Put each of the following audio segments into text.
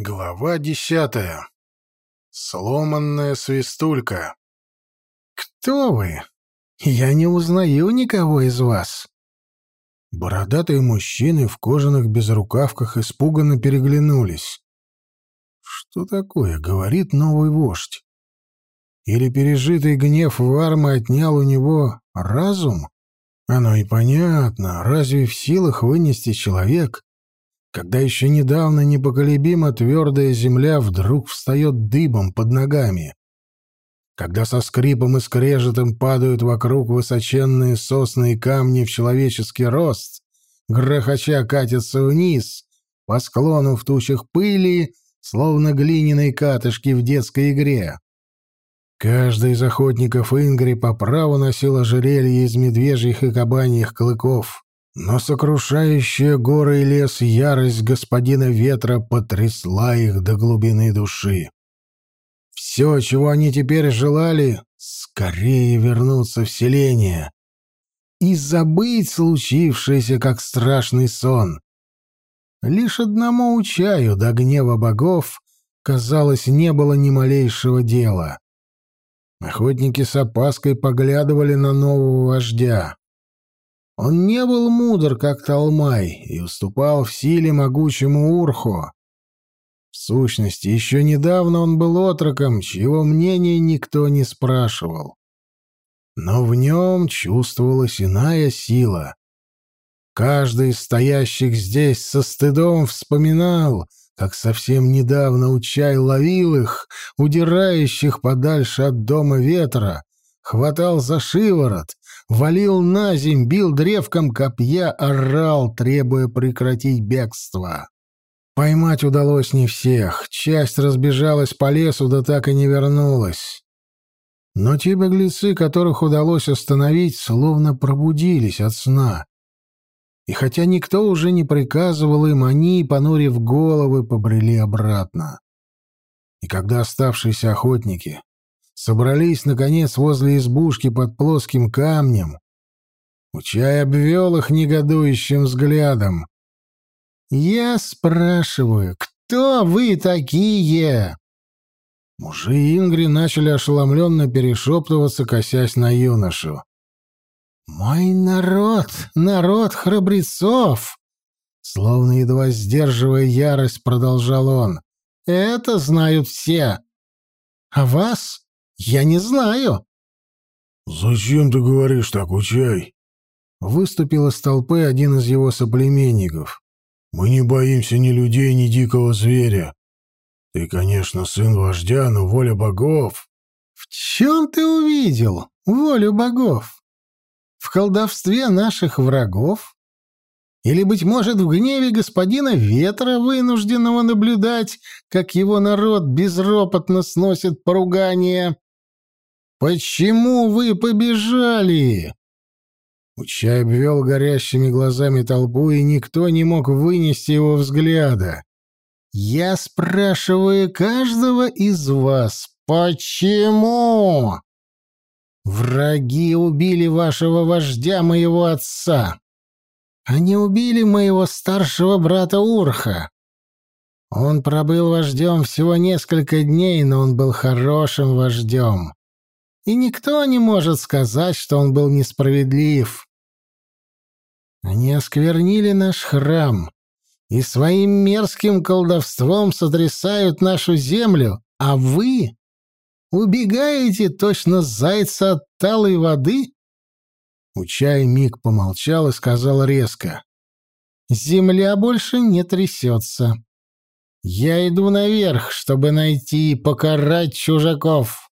Глава десятая. Сломанная свистулька. «Кто вы? Я не узнаю никого из вас». Бородатые мужчины в кожаных безрукавках испуганно переглянулись. «Что такое?» — говорит новый вождь. Или пережитый гнев Вармы отнял у него разум? Оно и понятно. Разве в силах вынести человек когда еще недавно непоколебимо твердая земля вдруг встает дыбом под ногами, когда со скрипом и скрежетом падают вокруг высоченные сосны и камни в человеческий рост, грохоча катятся вниз по склону в тучах пыли, словно глиняные катышки в детской игре. Каждый из охотников Ингри по праву носил ожерелье из медвежьих и кабаньих клыков. Но сокрушающая горы и лес ярость господина ветра потрясла их до глубины души. Все, чего они теперь желали, скорее вернуться в селение и забыть случившееся, как страшный сон. Лишь одному учаю до гнева богов, казалось, не было ни малейшего дела. Охотники с опаской поглядывали на нового вождя. Он не был мудр, как Талмай, и уступал в силе могучему Урху. В сущности, еще недавно он был отроком, чьего мнения никто не спрашивал. Но в нем чувствовалась иная сила. Каждый из стоящих здесь со стыдом вспоминал, как совсем недавно Учай ловил их, удирающих подальше от дома ветра, хватал за шиворот, валил на земь, бил древком копья, орал, требуя прекратить бегство. Поймать удалось не всех, часть разбежалась по лесу, да так и не вернулась. Но те беглецы, которых удалось остановить, словно пробудились от сна. И хотя никто уже не приказывал им, они, понурив головы, побрели обратно. И когда оставшиеся охотники собрались, наконец, возле избушки под плоским камнем. Учай обвел их негодующим взглядом. «Я спрашиваю, кто вы такие?» Мужи Ингри начали ошеломленно перешептываться, косясь на юношу. «Мой народ, народ храбрецов!» Словно едва сдерживая ярость, продолжал он. «Это знают все. А вас я не знаю. Зачем ты говоришь так, Учай? Выступил из толпы один из его соплеменников. Мы не боимся ни людей, ни дикого зверя. Ты, конечно, сын вождя, но воля богов. В чем ты увидел волю богов? В колдовстве наших врагов? Или, быть может, в гневе господина Ветра, вынужденного наблюдать, как его народ безропотно сносит поругание? «Почему вы побежали?» Учай обвел горящими глазами толпу, и никто не мог вынести его взгляда. «Я спрашиваю каждого из вас, почему?» «Враги убили вашего вождя, моего отца. Они убили моего старшего брата Урха. Он пробыл вождем всего несколько дней, но он был хорошим вождем и никто не может сказать, что он был несправедлив. Они осквернили наш храм и своим мерзким колдовством сотрясают нашу землю, а вы убегаете точно зайца от талой воды?» Учай миг помолчал и сказал резко. «Земля больше не трясется. Я иду наверх, чтобы найти и покарать чужаков».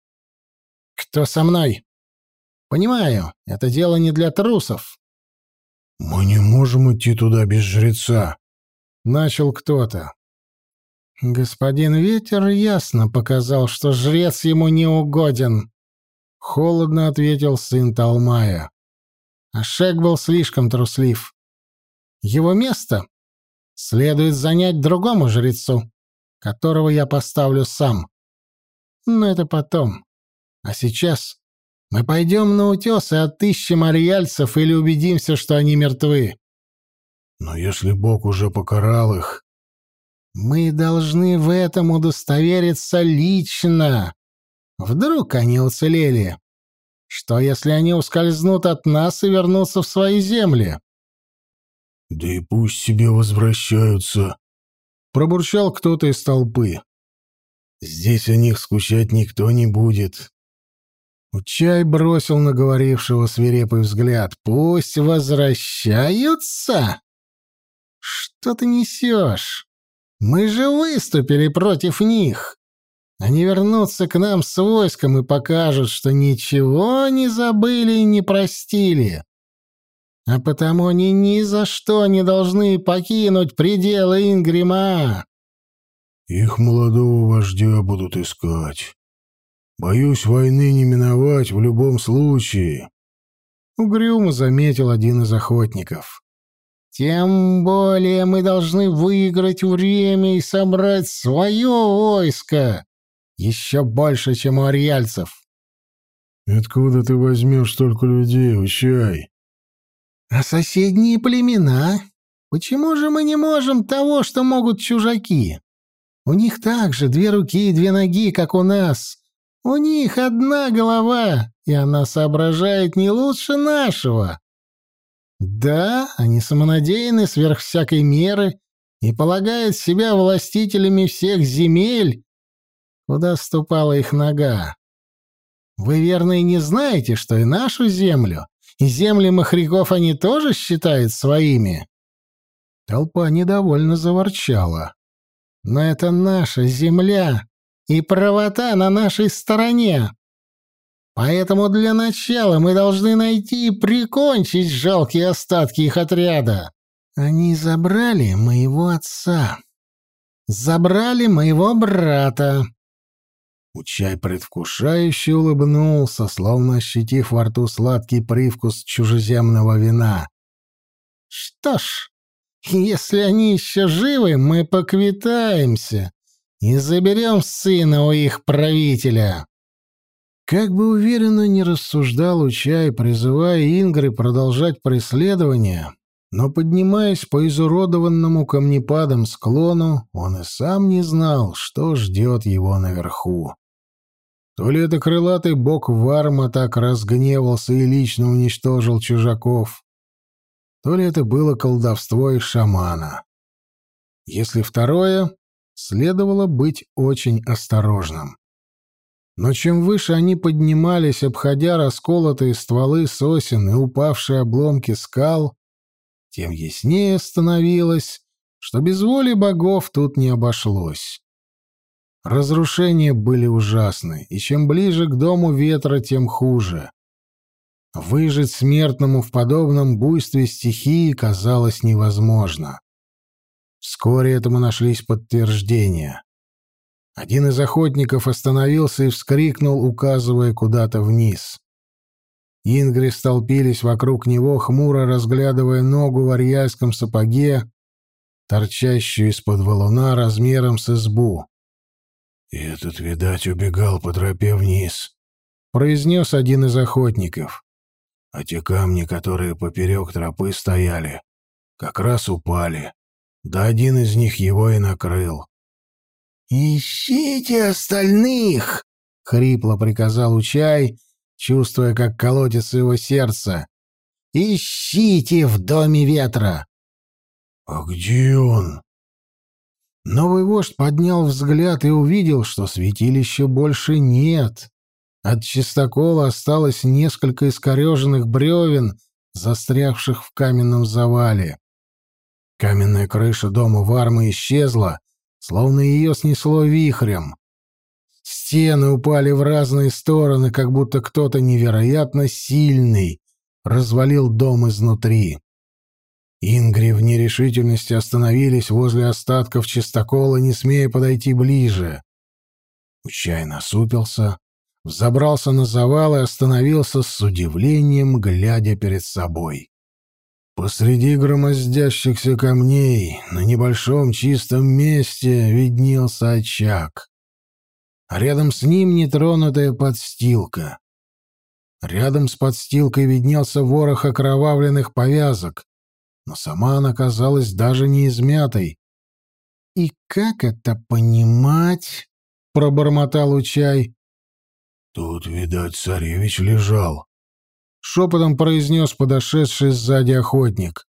«Кто со мной?» «Понимаю, это дело не для трусов». «Мы не можем идти туда без жреца», — начал кто-то. «Господин Ветер ясно показал, что жрец ему не угоден», — холодно ответил сын Талмая. А Шек был слишком труслив. «Его место следует занять другому жрецу, которого я поставлю сам. Но это потом. А сейчас мы пойдем на утес и отыщем ариальцев или убедимся, что они мертвы. Но если Бог уже покарал их... Мы должны в этом удостовериться лично. Вдруг они уцелели? Что, если они ускользнут от нас и вернутся в свои земли? Да и пусть себе возвращаются, пробурчал кто-то из толпы. Здесь о них скучать никто не будет. Учай бросил на говорившего свирепый взгляд. «Пусть возвращаются? Что ты несешь? Мы же выступили против них. Они вернутся к нам с войском и покажут, что ничего не забыли и не простили. А потому они ни за что не должны покинуть пределы Ингрима. Их молодого вождя будут искать. Боюсь, войны не миновать в любом случае. Угрюмо заметил один из охотников. Тем более мы должны выиграть время и собрать свое войско. Еще больше, чем у ариальцев. Откуда ты возьмешь столько людей, Учай? А соседние племена? Почему же мы не можем того, что могут чужаки? У них также две руки и две ноги, как у нас, у них одна голова, и она соображает не лучше нашего. Да, они самонадеяны сверх всякой меры и полагают себя властителями всех земель, куда ступала их нога. Вы, верно, и не знаете, что и нашу землю, и земли махряков они тоже считают своими?» Толпа недовольно заворчала. «Но это наша земля, и правота на нашей стороне. Поэтому для начала мы должны найти и прикончить жалкие остатки их отряда. Они забрали моего отца. Забрали моего брата. Учай предвкушающе улыбнулся, словно ощутив во рту сладкий привкус чужеземного вина. «Что ж, если они еще живы, мы поквитаемся и заберем сына у их правителя». Как бы уверенно не рассуждал Учай, призывая Ингры продолжать преследование, но, поднимаясь по изуродованному камнепадом склону, он и сам не знал, что ждет его наверху. То ли это крылатый бог Варма так разгневался и лично уничтожил чужаков, то ли это было колдовство их шамана. Если второе, следовало быть очень осторожным. Но чем выше они поднимались, обходя расколотые стволы сосен и упавшие обломки скал, тем яснее становилось, что без воли богов тут не обошлось. Разрушения были ужасны, и чем ближе к дому ветра, тем хуже. Выжить смертному в подобном буйстве стихии казалось невозможно. Вскоре этому нашлись подтверждения. Один из охотников остановился и вскрикнул, указывая куда-то вниз. Ингри столпились вокруг него, хмуро разглядывая ногу в арьяльском сапоге, торчащую из-под валуна размером с избу. «И этот, видать, убегал по тропе вниз», — произнес один из охотников. «А те камни, которые поперек тропы стояли, как раз упали да один из них его и накрыл. «Ищите остальных!» — хрипло приказал Учай, чувствуя, как колотится его сердце. «Ищите в доме ветра!» «А где он?» Новый вождь поднял взгляд и увидел, что святилища больше нет. От чистокола осталось несколько искореженных бревен, застрявших в каменном завале. Каменная крыша дома Вармы исчезла, словно ее снесло вихрем. Стены упали в разные стороны, как будто кто-то невероятно сильный развалил дом изнутри. Ингри в нерешительности остановились возле остатков чистокола, не смея подойти ближе. Учай насупился, взобрался на завал и остановился с удивлением, глядя перед собой. Посреди громоздящихся камней на небольшом чистом месте виднелся очаг. Рядом с ним нетронутая подстилка. Рядом с подстилкой виднелся ворох окровавленных повязок, но сама она казалась даже не измятой. «И как это понимать?» — пробормотал Учай. «Тут, видать, царевич лежал», — шепотом произнес подошедший сзади охотник.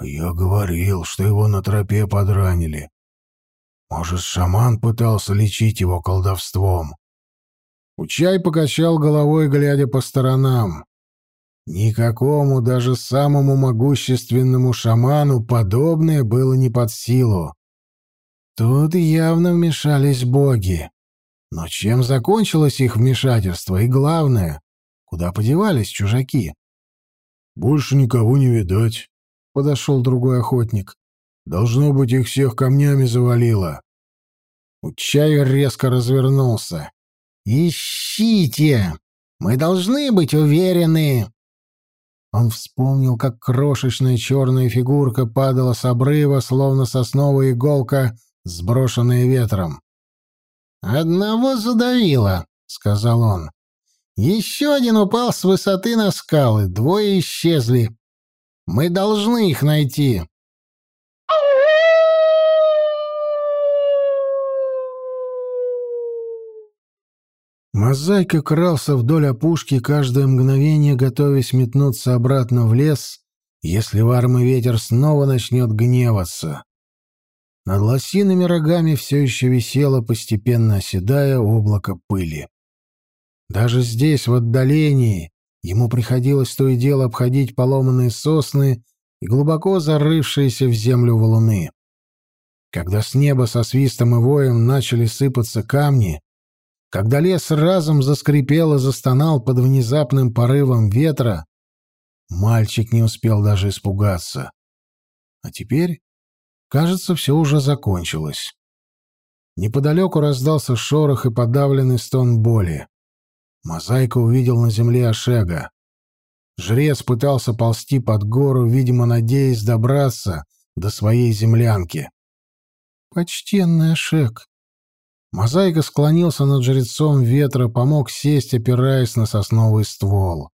«Я говорил, что его на тропе подранили. Может, шаман пытался лечить его колдовством?» Учай покачал головой, глядя по сторонам. Никакому, даже самому могущественному шаману подобное было не под силу. Тут явно вмешались боги. Но чем закончилось их вмешательство? И главное, куда подевались чужаки? «Больше никого не видать», — подошел другой охотник. «Должно быть, их всех камнями завалило». Учай резко развернулся. «Ищите! Мы должны быть уверены!» Он вспомнил, как крошечная черная фигурка падала с обрыва, словно сосновая иголка, сброшенная ветром. «Одного задавило», — сказал он. «Еще один упал с высоты на скалы, двое исчезли. Мы должны их найти». Мозаика крался вдоль опушки, каждое мгновение готовясь метнуться обратно в лес, если вармый ветер снова начнет гневаться. Над лосиными рогами все еще висело, постепенно оседая, облако пыли. Даже здесь, в отдалении, ему приходилось то и дело обходить поломанные сосны и глубоко зарывшиеся в землю валуны. Когда с неба со свистом и воем начали сыпаться камни, когда лес разом заскрипел и застонал под внезапным порывом ветра, мальчик не успел даже испугаться. А теперь, кажется, все уже закончилось. Неподалеку раздался шорох и подавленный стон боли. Мозаика увидел на земле Ашега. Жрец пытался ползти под гору, видимо, надеясь добраться до своей землянки. «Почтенный Ашег, Мозаика склонился над жрецом ветра, помог сесть, опираясь на сосновый ствол.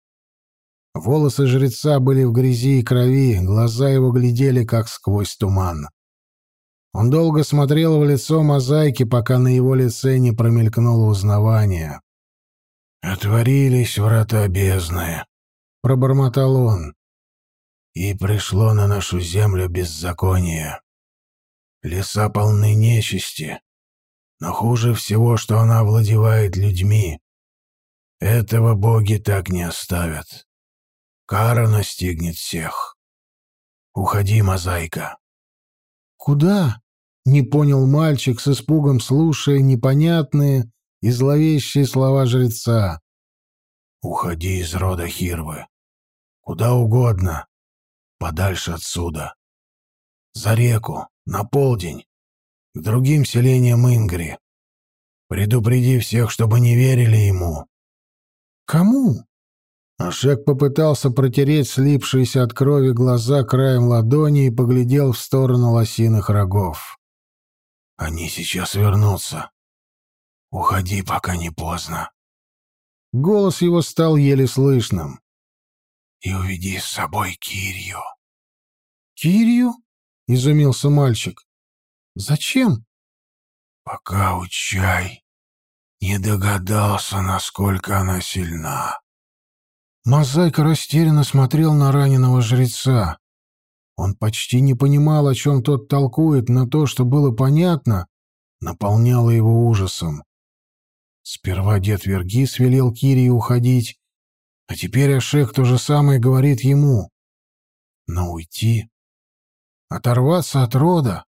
Волосы жреца были в грязи и крови, глаза его глядели, как сквозь туман. Он долго смотрел в лицо мозаики, пока на его лице не промелькнуло узнавание. «Отворились врата бездны», — пробормотал он. «И пришло на нашу землю беззаконие. Леса полны нечисти, но хуже всего, что она овладевает людьми. Этого боги так не оставят. Кара настигнет всех. Уходи, мозаика. Куда? Не понял мальчик с испугом, слушая непонятные и зловещие слова жреца. Уходи из рода Хирвы. Куда угодно. Подальше отсюда. За реку, на полдень к другим селениям Ингри. Предупреди всех, чтобы не верили ему». «Кому?» Ашек попытался протереть слипшиеся от крови глаза краем ладони и поглядел в сторону лосиных рогов. «Они сейчас вернутся. Уходи, пока не поздно». Голос его стал еле слышным. «И уведи с собой Кирью». «Кирью?» — изумился мальчик. Зачем? Пока Учай не догадался, насколько она сильна. Мозаика растерянно смотрел на раненого жреца. Он почти не понимал, о чем тот толкует, но то, что было понятно, наполняло его ужасом. Сперва дед Вергис велел Кирии уходить, а теперь Ашек то же самое говорит ему. Но уйти, оторваться от рода,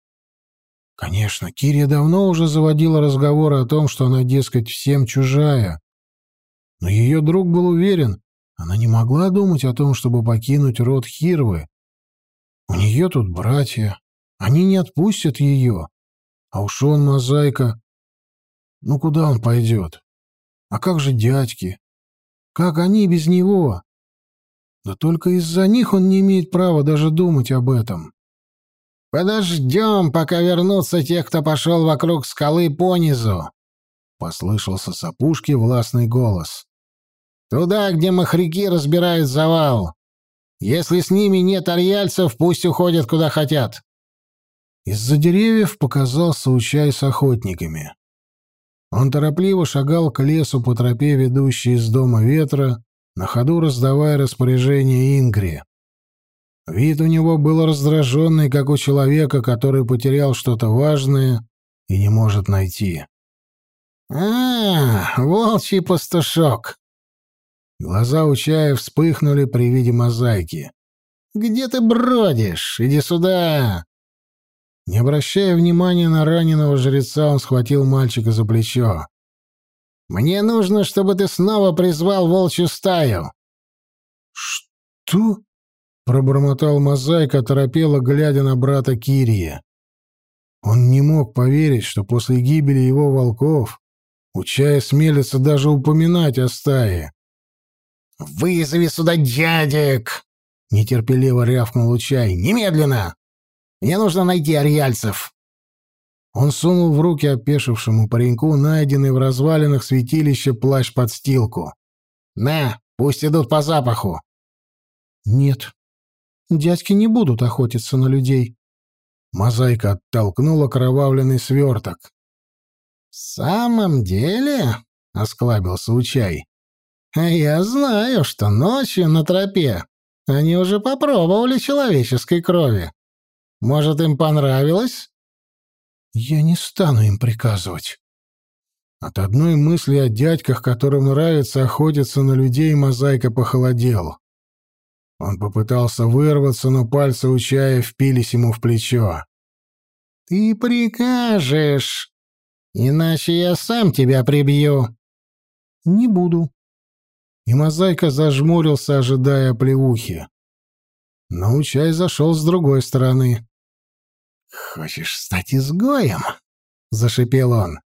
Конечно, Кирия давно уже заводила разговоры о том, что она, дескать, всем чужая. Но ее друг был уверен, она не могла думать о том, чтобы покинуть род Хирвы. У нее тут братья, они не отпустят ее. А уж он, мозаика... Ну, куда он пойдет? А как же дядьки? Как они без него? Да только из-за них он не имеет права даже думать об этом. «Подождем, пока вернутся те, кто пошел вокруг скалы понизу», — послышался с опушки властный голос. «Туда, где махряки разбирают завал. Если с ними нет арьяльцев, пусть уходят куда хотят». Из-за деревьев показался Учай с охотниками. Он торопливо шагал к лесу по тропе, ведущей из дома ветра, на ходу раздавая распоряжение Ингри. Вид у него был раздраженный, как у человека, который потерял что-то важное и не может найти. «А, волчий пастушок!» Глаза у чая вспыхнули при виде мозаики. «Где ты бродишь? Иди сюда!» Не обращая внимания на раненого жреца, он схватил мальчика за плечо. «Мне нужно, чтобы ты снова призвал волчью стаю». «Что?» — пробормотал мозаика, торопело глядя на брата Кирия. Он не мог поверить, что после гибели его волков Учая смелится даже упоминать о стае. «Вызови сюда дядек!» — нетерпеливо рявкнул Учай. «Немедленно! Мне нужно найти ариальцев!» Он сунул в руки опешившему пареньку найденный в развалинах святилища плащ-подстилку. «На, пусть идут по запаху!» «Нет, дядьки не будут охотиться на людей». Мозаика оттолкнула кровавленный сверток. «В самом деле?» — осклабился Учай. «А я знаю, что ночью на тропе они уже попробовали человеческой крови. Может, им понравилось?» «Я не стану им приказывать». От одной мысли о дядьках, которым нравится охотиться на людей, мозаика похолодел. Он попытался вырваться, но пальцы у чая впились ему в плечо. «Ты прикажешь!» Иначе я сам тебя прибью. Не буду. И мозаика зажмурился, ожидая плевухи. Но Учай зашел с другой стороны. «Хочешь стать изгоем?» — зашипел он.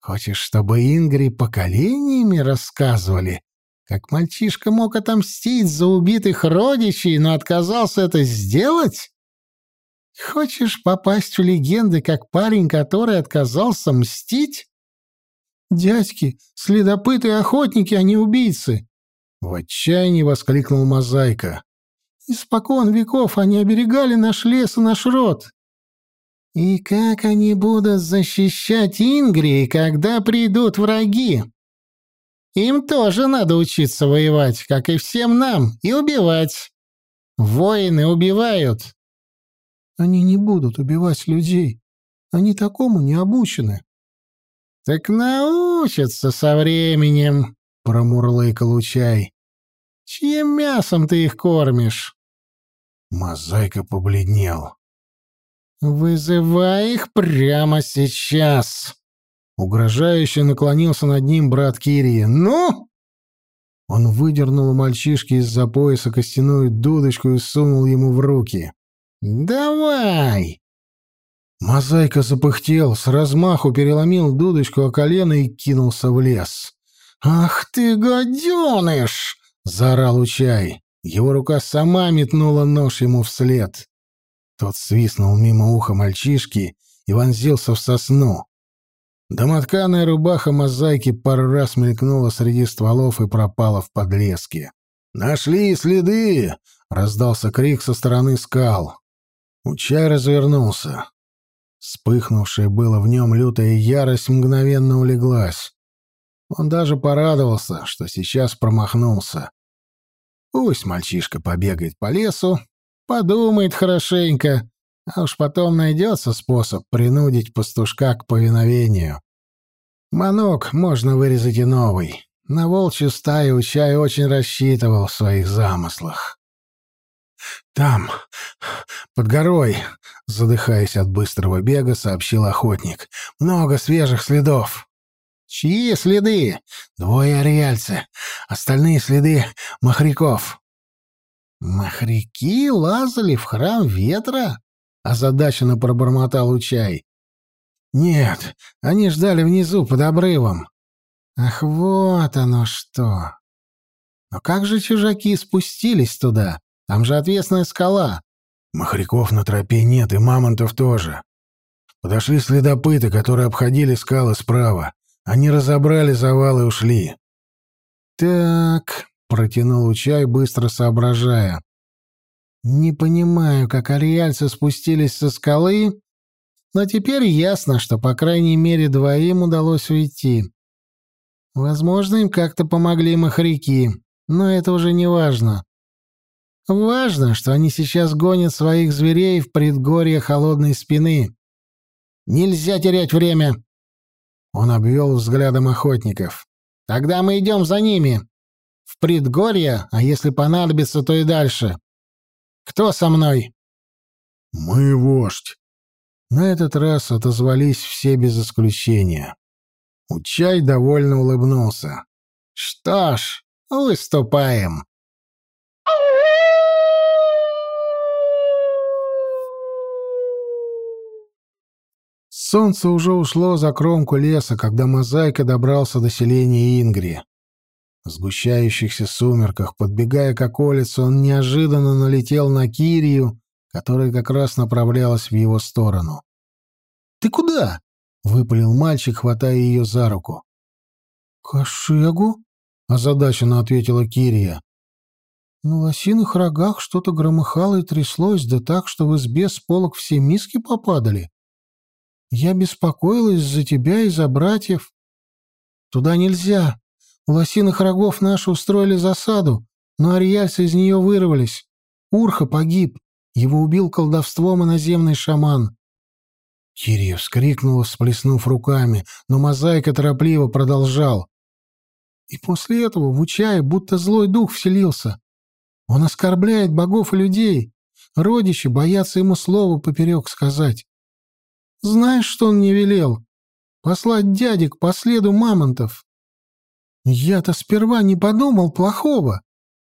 «Хочешь, чтобы Ингри поколениями рассказывали, как мальчишка мог отомстить за убитых родичей, но отказался это сделать? Хочешь попасть в легенды, как парень, который отказался мстить? Дядьки, следопыты и охотники, а не убийцы. В отчаянии воскликнул Мозаика. Испокон веков они оберегали наш лес и наш род. И как они будут защищать Ингрии, когда придут враги? Им тоже надо учиться воевать, как и всем нам, и убивать. Воины убивают, они не будут убивать людей. Они такому не обучены. — Так научатся со временем, — промурлыкал Учай. — Чьим мясом ты их кормишь? Мозаика побледнел. — Вызывай их прямо сейчас. Угрожающе наклонился над ним брат Кирии. «Ну!» Он выдернул у мальчишки из-за пояса костяную дудочку и сунул ему в руки. «Давай!» Мозаика запыхтел, с размаху переломил дудочку о колено и кинулся в лес. «Ах ты, гаденыш!» — заорал Учай. Его рука сама метнула нож ему вслед. Тот свистнул мимо уха мальчишки и вонзился в сосну. Домотканая рубаха мозаики пару раз мелькнула среди стволов и пропала в подлеске. «Нашли следы!» — раздался крик со стороны скал. Учай развернулся. Вспыхнувшая было в нем лютая ярость мгновенно улеглась. Он даже порадовался, что сейчас промахнулся. Пусть мальчишка побегает по лесу, подумает хорошенько, а уж потом найдется способ принудить пастушка к повиновению. Манок можно вырезать и новый. На волчью стаю Учай очень рассчитывал в своих замыслах. «Там, под горой», — задыхаясь от быстрого бега, сообщил охотник. «Много свежих следов». «Чьи следы?» «Двое ариальцы. Остальные следы махряков». «Махряки лазали в храм ветра?» — озадаченно пробормотал Учай. «Нет, они ждали внизу, под обрывом». «Ах, вот оно что!» «Но как же чужаки спустились туда?» Там же отвесная скала. Махряков на тропе нет, и мамонтов тоже. Подошли следопыты, которые обходили скалы справа. Они разобрали завал и ушли. «Так», — протянул Учай, быстро соображая. «Не понимаю, как ариальцы спустились со скалы, Но теперь ясно, что по крайней мере двоим удалось уйти. Возможно, им как-то помогли махряки, но это уже не важно. Важно, что они сейчас гонят своих зверей в предгорье холодной спины. Нельзя терять время. Он обвел взглядом охотников. Тогда мы идем за ними. В предгорье, а если понадобится, то и дальше. Кто со мной? Мы, вождь. На этот раз отозвались все без исключения. Учай довольно улыбнулся. Что ж, выступаем. Солнце уже ушло за кромку леса, когда Мозаика добрался до селения Ингри. В сгущающихся сумерках, подбегая к околице, он неожиданно налетел на Кирию, которая как раз направлялась в его сторону. «Ты куда?» — выпалил мальчик, хватая ее за руку. «К Ошегу?» — озадаченно ответила Кирия. На лосиных рогах что-то громыхало и тряслось, да так, что в избе с полок все миски попадали. Я беспокоилась за тебя и за братьев. Туда нельзя. У лосиных рогов наши устроили засаду, но ариальцы из нее вырвались. Урха погиб. Его убил колдовством иноземный шаман. Кирия вскрикнула, всплеснув руками, но мозаика торопливо продолжал. И после этого в Учае будто злой дух вселился. Он оскорбляет богов и людей. Родичи боятся ему слова поперек сказать. Знаешь, что он не велел? Послать дядек по следу мамонтов. Я-то сперва не подумал плохого.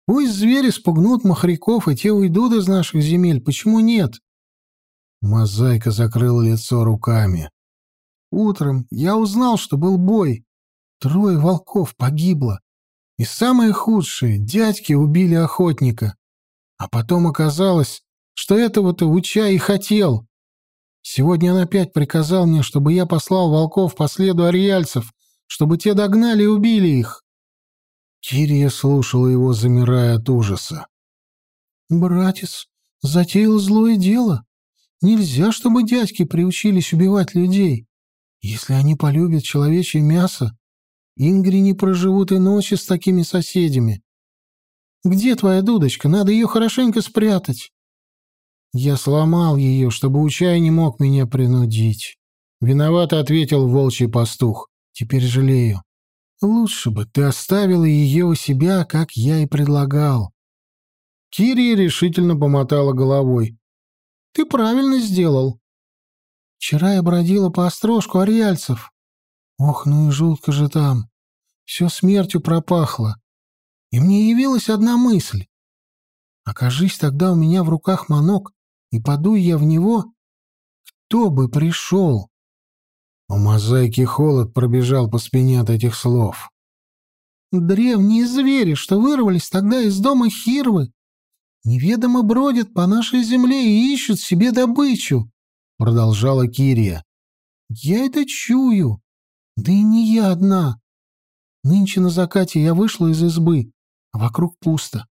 Пусть звери спугнут махряков, и те уйдут из наших земель. Почему нет? Мозаика закрыла лицо руками. Утром я узнал, что был бой. Трое волков погибло. И самое худшее — дядьки убили охотника. А потом оказалось, что этого-то Уча и хотел. Сегодня он опять приказал мне, чтобы я послал волков по следу ариальцев, чтобы те догнали и убили их. Кирия слушала его, замирая от ужаса. «Братец, затеял злое дело. Нельзя, чтобы дядьки приучились убивать людей. Если они полюбят человечье мясо, Ингри не проживут и ночи с такими соседями. Где твоя дудочка? Надо ее хорошенько спрятать». Я сломал ее, чтобы Учай не мог меня принудить. Виновато ответил волчий пастух. Теперь жалею. Лучше бы ты оставила ее у себя, как я и предлагал. Кирия решительно помотала головой. Ты правильно сделал. Вчера я бродила по острожку ариальцев. Ох, ну и жутко же там. Все смертью пропахло. И мне явилась одна мысль. Окажись тогда у меня в руках манок, и подуй я в него, кто бы пришел? У мозаики холод пробежал по спине от этих слов. Древние звери, что вырвались тогда из дома Хирвы, неведомо бродят по нашей земле и ищут себе добычу, продолжала Кирия. Я это чую. Да и не я одна. Нынче на закате я вышла из избы, а вокруг пусто.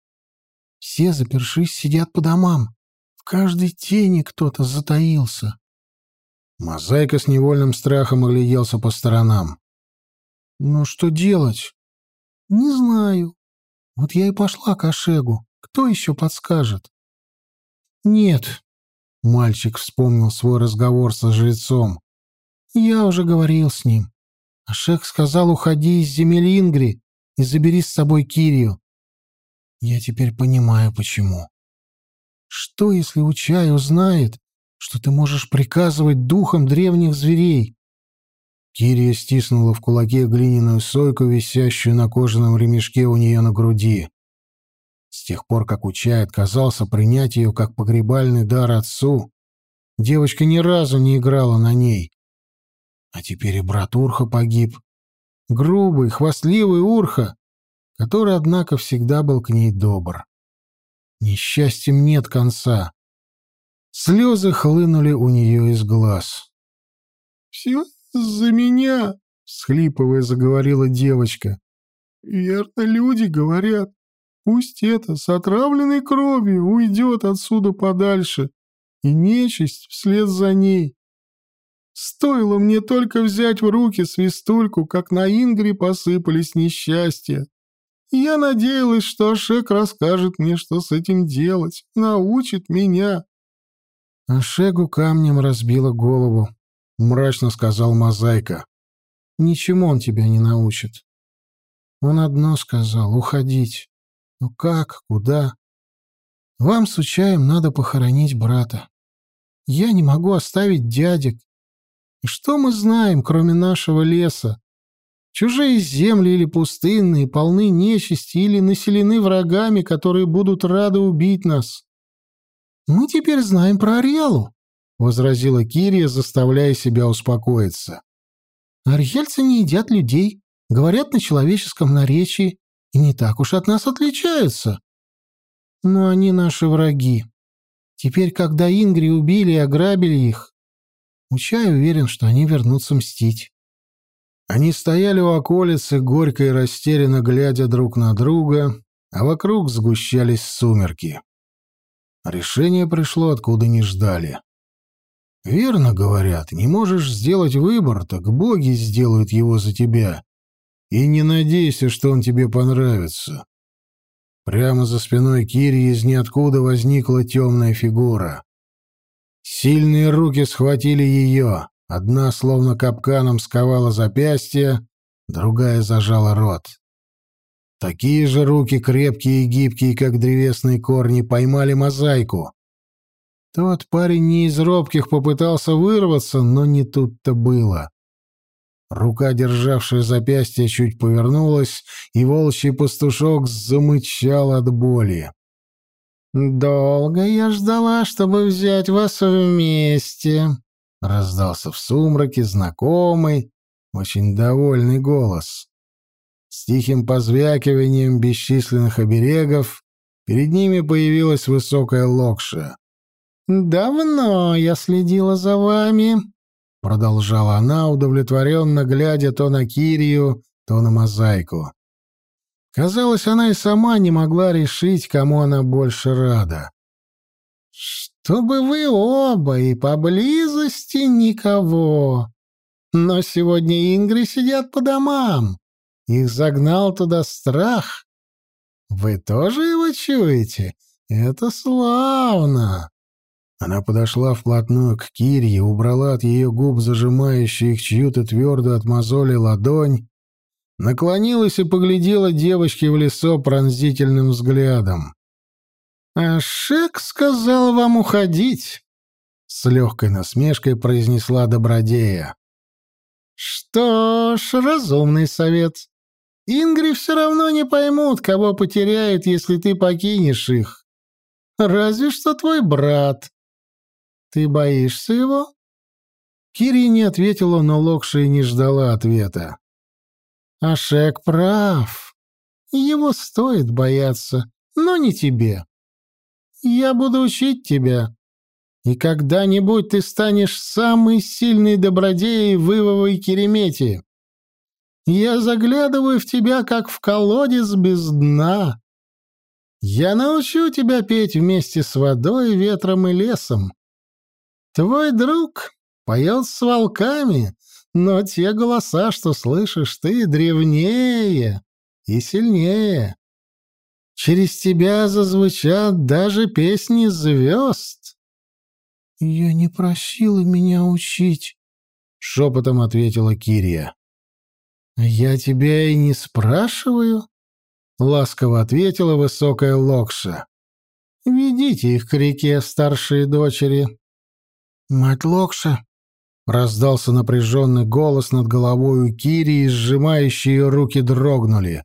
Все, запершись, сидят по домам. В каждой тени кто-то затаился. Мозаика с невольным страхом огляделся по сторонам. «Ну что делать?» «Не знаю. Вот я и пошла к Ашегу. Кто еще подскажет?» «Нет», — мальчик вспомнил свой разговор со жрецом. «Я уже говорил с ним. Ашег сказал, уходи из земель Ингри и забери с собой Кирию. Я теперь понимаю, почему. Что, если Учай узнает, что ты можешь приказывать духам древних зверей? Кирия стиснула в кулаке глиняную сойку, висящую на кожаном ремешке у нее на груди. С тех пор, как Учай отказался принять ее как погребальный дар отцу, девочка ни разу не играла на ней. А теперь и брат Урха погиб. Грубый, хвастливый Урха, который, однако, всегда был к ней добр. Несчастьем нет конца. Слезы хлынули у нее из глаз. «Все за меня!» — схлипывая, заговорила девочка. «Верно, люди говорят. Пусть это с отравленной кровью уйдет отсюда подальше, и нечисть вслед за ней. Стоило мне только взять в руки свистульку, как на Ингри посыпались несчастья. Я надеялась, что Ашек расскажет мне, что с этим делать, научит меня. Ашегу камнем разбила голову, мрачно сказал Мозаика. Ничему он тебя не научит. Он одно сказал — уходить. Ну как, куда? Вам с Учаем надо похоронить брата. Я не могу оставить дядек. И что мы знаем, кроме нашего леса? Чужие земли или пустынные полны нечисти или населены врагами, которые будут рады убить нас. Мы теперь знаем про Ариалу, — возразила Кирия, заставляя себя успокоиться. Арьельцы не едят людей, говорят на человеческом наречии и не так уж от нас отличаются. Но они наши враги. Теперь, когда Ингри убили и ограбили их, Учай уверен, что они вернутся мстить. Они стояли у околицы, горько и растерянно глядя друг на друга, а вокруг сгущались сумерки. Решение пришло, откуда не ждали. «Верно, говорят, не можешь сделать выбор, так боги сделают его за тебя. И не надейся, что он тебе понравится». Прямо за спиной Кири из ниоткуда возникла темная фигура. Сильные руки схватили ее, Одна словно капканом сковала запястье, другая зажала рот. Такие же руки, крепкие и гибкие, как древесные корни, поймали мозаику. Тот парень не из робких попытался вырваться, но не тут-то было. Рука, державшая запястье, чуть повернулась, и волчий пастушок замычал от боли. «Долго я ждала, чтобы взять вас вместе», Раздался в сумраке знакомый, очень довольный голос. С тихим позвякиванием бесчисленных оберегов перед ними появилась высокая локша. «Давно я следила за вами», — продолжала она, удовлетворенно глядя то на Кирию, то на мозаику. Казалось, она и сама не могла решить, кому она больше рада чтобы вы оба и поблизости никого. Но сегодня Ингри сидят по домам. Их загнал туда страх. Вы тоже его чуете? Это славно. Она подошла вплотную к Кирье, убрала от ее губ зажимающую их чью-то твердую от мозоли ладонь, наклонилась и поглядела девочке в лицо пронзительным взглядом. «А Шек сказал вам уходить», — с легкой насмешкой произнесла Добродея. «Что ж, разумный совет. Ингри все равно не поймут, кого потеряют, если ты покинешь их. Разве что твой брат. Ты боишься его?» Кири не ответила, но Локша и не ждала ответа. «Ашек прав. Его стоит бояться, но не тебе. Я буду учить тебя. И когда-нибудь ты станешь самой сильной добродеей в Ивовой Керемете. Я заглядываю в тебя, как в колодец без дна. Я научу тебя петь вместе с водой, ветром и лесом. Твой друг поет с волками, но те голоса, что слышишь ты, древнее и сильнее. Через тебя зазвучат даже песни звезд. Я не просила меня учить, шепотом ответила Кирия. Я тебя и не спрашиваю, ласково ответила высокая Локша. Ведите их к реке, старшие дочери. Мать Локша, раздался напряженный голос над головой у Кирии, сжимающие ее руки дрогнули.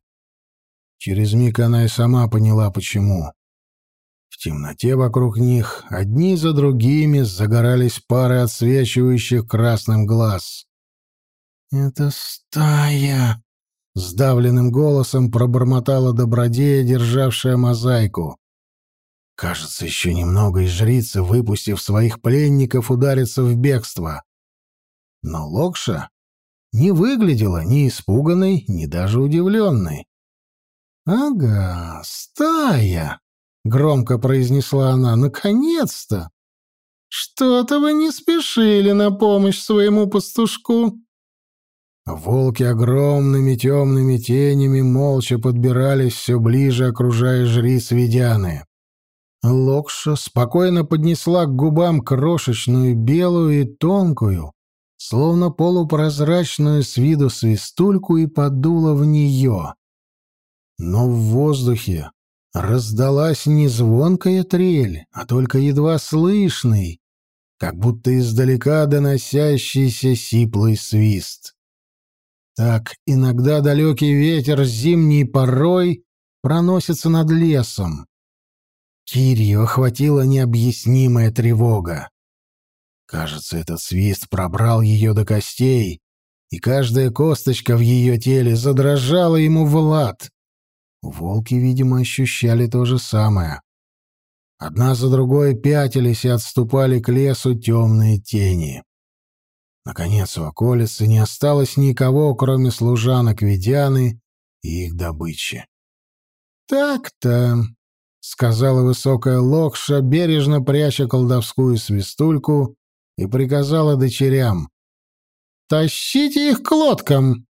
Через миг она и сама поняла, почему. В темноте вокруг них одни за другими загорались пары отсвечивающих красным глаз. «Это стая!» — сдавленным голосом пробормотала добродея, державшая мозаику. Кажется, еще немного, и жрица, выпустив своих пленников, ударится в бегство. Но Локша не выглядела ни испуганной, ни даже удивленной. «Ага, стая!» — громко произнесла она. «Наконец-то! Что-то вы не спешили на помощь своему пастушку». Волки огромными темными тенями молча подбирались все ближе, окружая жриц Ведяны. Локша спокойно поднесла к губам крошечную белую и тонкую, словно полупрозрачную с виду свистульку и подула в нее. Но в воздухе раздалась не звонкая трель, а только едва слышный, как будто издалека доносящийся сиплый свист. Так иногда далекий ветер зимней порой проносится над лесом. Кирью охватила необъяснимая тревога. Кажется, этот свист пробрал ее до костей, и каждая косточка в ее теле задрожала ему в лад. Волки, видимо, ощущали то же самое. Одна за другой пятились и отступали к лесу темные тени. Наконец, в околице не осталось никого, кроме служанок Ведяны и их добычи. «Так-то», — сказала высокая Локша, бережно пряча колдовскую свистульку, и приказала дочерям. «Тащите их к лодкам!»